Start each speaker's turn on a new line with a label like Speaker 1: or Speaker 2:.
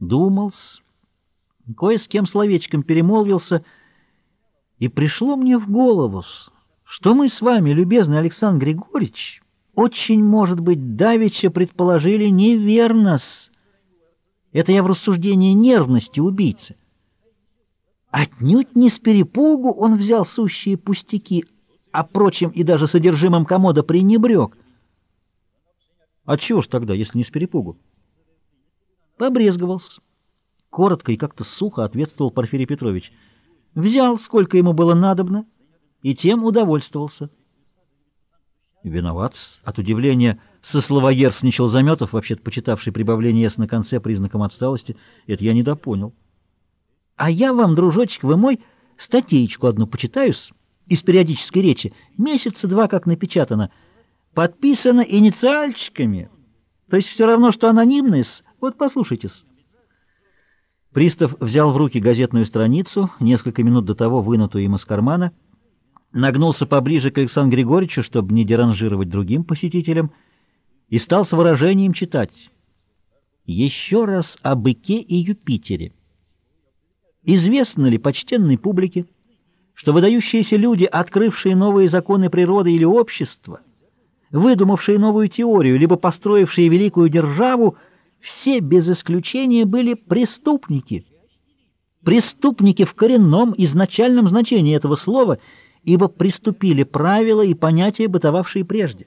Speaker 1: Думался, кое с кем словечком перемолвился, и пришло мне в голову, что мы с вами, любезный Александр Григорьевич, очень, может быть, давеча предположили неверно-с. Это я в рассуждении нервности убийцы. Отнюдь не с перепугу он взял сущие пустяки, а прочим и даже содержимым комода пренебрег. А чего ж тогда, если не с перепугу? Побрезговался. Коротко и как-то сухо ответствовал Порфирий Петрович. Взял, сколько ему было надобно, и тем удовольствовался. Виноват. От удивления сословоерсничал Заметов, вообще-то почитавший прибавление «с» на конце признаком отсталости. Это я недопонял. А я вам, дружочек вы мой, статейку одну почитаюсь из периодической речи. Месяца два как напечатано. Подписано инициальчиками. То есть все равно, что анонимность. Вот послушайтесь. Пристав взял в руки газетную страницу, несколько минут до того вынутую им из кармана, нагнулся поближе к Александру Григорьевичу, чтобы не деранжировать другим посетителям, и стал с выражением читать. «Еще раз о быке и Юпитере. Известно ли почтенной публике, что выдающиеся люди, открывшие новые законы природы или общества, выдумавшие новую теорию, либо построившие великую державу, все без исключения были преступники. Преступники в коренном, изначальном значении этого слова, ибо приступили правила и понятия, бытовавшие прежде.